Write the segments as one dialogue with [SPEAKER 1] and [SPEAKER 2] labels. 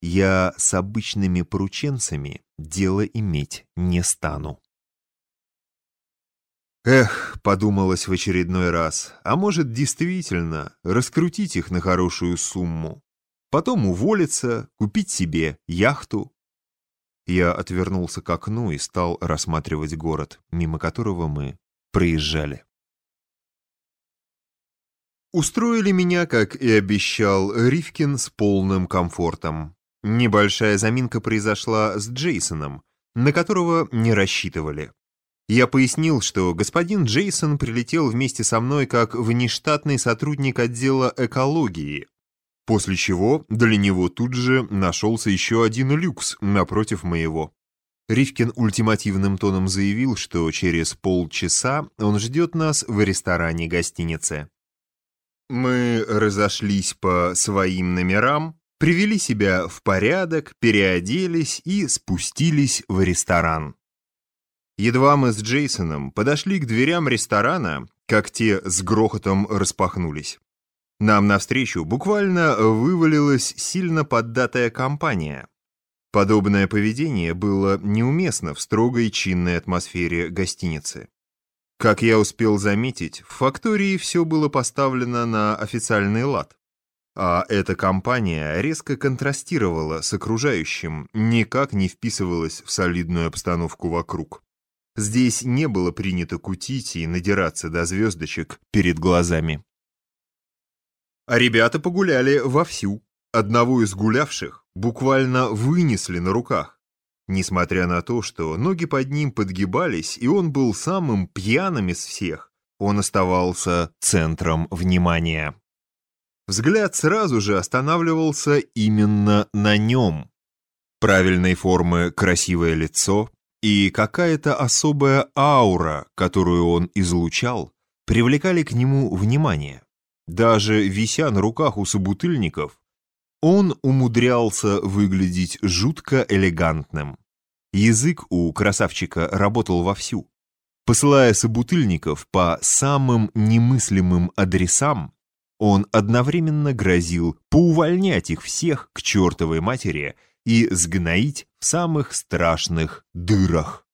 [SPEAKER 1] я с обычными порученцами дело иметь не стану. Эх, подумалось в очередной раз, а может действительно раскрутить их на хорошую сумму, потом уволиться, купить себе яхту. Я отвернулся к окну и стал рассматривать город, мимо которого мы проезжали. Устроили меня, как и обещал Ривкин, с полным комфортом. Небольшая заминка произошла с Джейсоном, на которого не рассчитывали. Я пояснил, что господин Джейсон прилетел вместе со мной как внештатный сотрудник отдела экологии, после чего для него тут же нашелся еще один люкс напротив моего. Ривкин ультимативным тоном заявил, что через полчаса он ждет нас в ресторане гостиницы. Мы разошлись по своим номерам, привели себя в порядок, переоделись и спустились в ресторан. Едва мы с Джейсоном подошли к дверям ресторана, как те с грохотом распахнулись. Нам навстречу буквально вывалилась сильно поддатая компания. Подобное поведение было неуместно в строгой чинной атмосфере гостиницы. Как я успел заметить, в фактории все было поставлено на официальный лад. А эта компания резко контрастировала с окружающим, никак не вписывалась в солидную обстановку вокруг. Здесь не было принято кутить и надираться до звездочек перед глазами. А ребята погуляли вовсю. Одного из гулявших буквально вынесли на руках. Несмотря на то, что ноги под ним подгибались, и он был самым пьяным из всех, он оставался центром внимания. Взгляд сразу же останавливался именно на нем. Правильной формы красивое лицо и какая-то особая аура, которую он излучал, привлекали к нему внимание. Даже вися на руках у собутыльников, он умудрялся выглядеть жутко элегантным. Язык у красавчика работал вовсю. Посылая собутыльников по самым немыслимым адресам, он одновременно грозил поувольнять их всех к чертовой матери и сгноить в самых страшных дырах.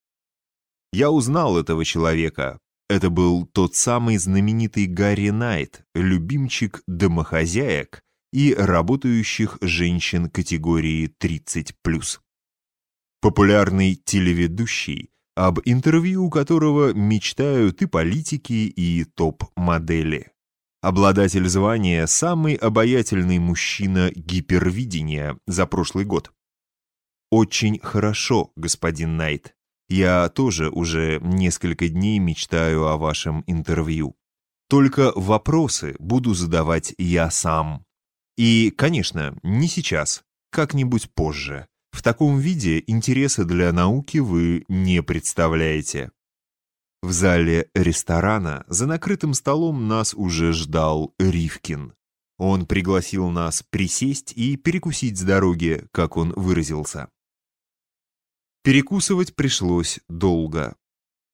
[SPEAKER 1] Я узнал этого человека. Это был тот самый знаменитый Гарри Найт, любимчик домохозяек и работающих женщин категории 30+. Популярный телеведущий, об интервью которого мечтают и политики, и топ-модели обладатель звания «Самый обаятельный мужчина гипервидения» за прошлый год. «Очень хорошо, господин Найт. Я тоже уже несколько дней мечтаю о вашем интервью. Только вопросы буду задавать я сам. И, конечно, не сейчас, как-нибудь позже. В таком виде интересы для науки вы не представляете. В зале ресторана за накрытым столом нас уже ждал Ривкин. Он пригласил нас присесть и перекусить с дороги, как он выразился. Перекусывать пришлось долго.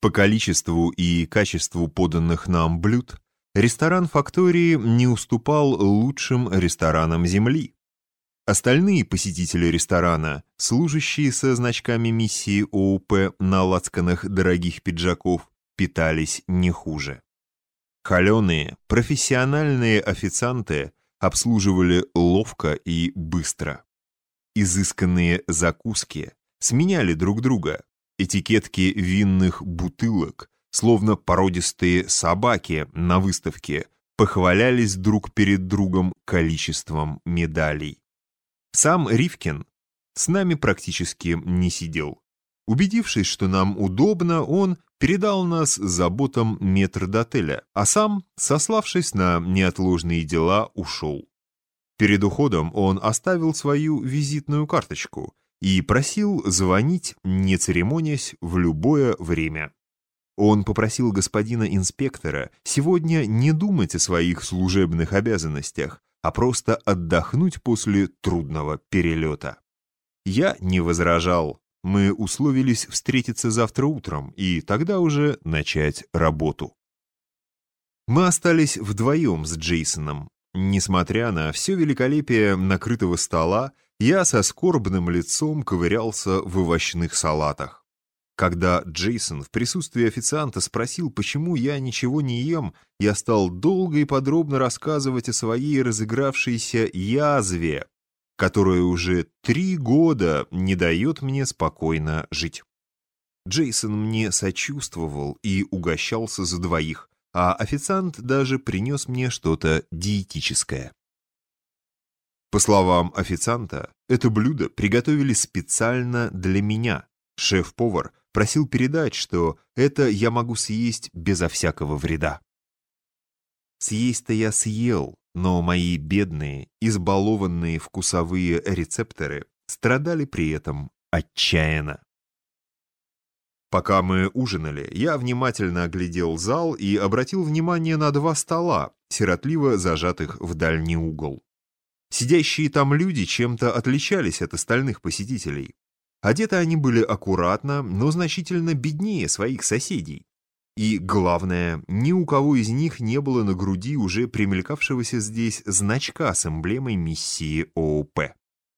[SPEAKER 1] По количеству и качеству поданных нам блюд ресторан «Фактории» не уступал лучшим ресторанам Земли. Остальные посетители ресторана, служащие со значками миссии ОУП на лацканах дорогих пиджаков, питались не хуже. Холеные, профессиональные официанты обслуживали ловко и быстро. Изысканные закуски сменяли друг друга, этикетки винных бутылок, словно породистые собаки на выставке, похвалялись друг перед другом количеством медалей. Сам Ривкин с нами практически не сидел. Убедившись, что нам удобно, он передал нас заботам метрдотеля, а сам, сославшись на неотложные дела, ушел. Перед уходом он оставил свою визитную карточку и просил звонить, не церемонясь, в любое время. Он попросил господина инспектора сегодня не думать о своих служебных обязанностях, а просто отдохнуть после трудного перелета. Я не возражал, мы условились встретиться завтра утром и тогда уже начать работу. Мы остались вдвоем с Джейсоном. Несмотря на все великолепие накрытого стола, я со скорбным лицом ковырялся в овощных салатах. Когда Джейсон в присутствии официанта спросил, почему я ничего не ем, я стал долго и подробно рассказывать о своей разыгравшейся язве, которая уже три года не дает мне спокойно жить. Джейсон мне сочувствовал и угощался за двоих, а официант даже принес мне что-то диетическое. По словам официанта, это блюдо приготовили специально для меня. Шеф-повар просил передать, что это я могу съесть безо всякого вреда. Съесть-то я съел, но мои бедные, избалованные вкусовые рецепторы страдали при этом отчаянно. Пока мы ужинали, я внимательно оглядел зал и обратил внимание на два стола, сиротливо зажатых в дальний угол. Сидящие там люди чем-то отличались от остальных посетителей. Одеты они были аккуратно, но значительно беднее своих соседей. И, главное, ни у кого из них не было на груди уже примелькавшегося здесь значка с эмблемой миссии ООП.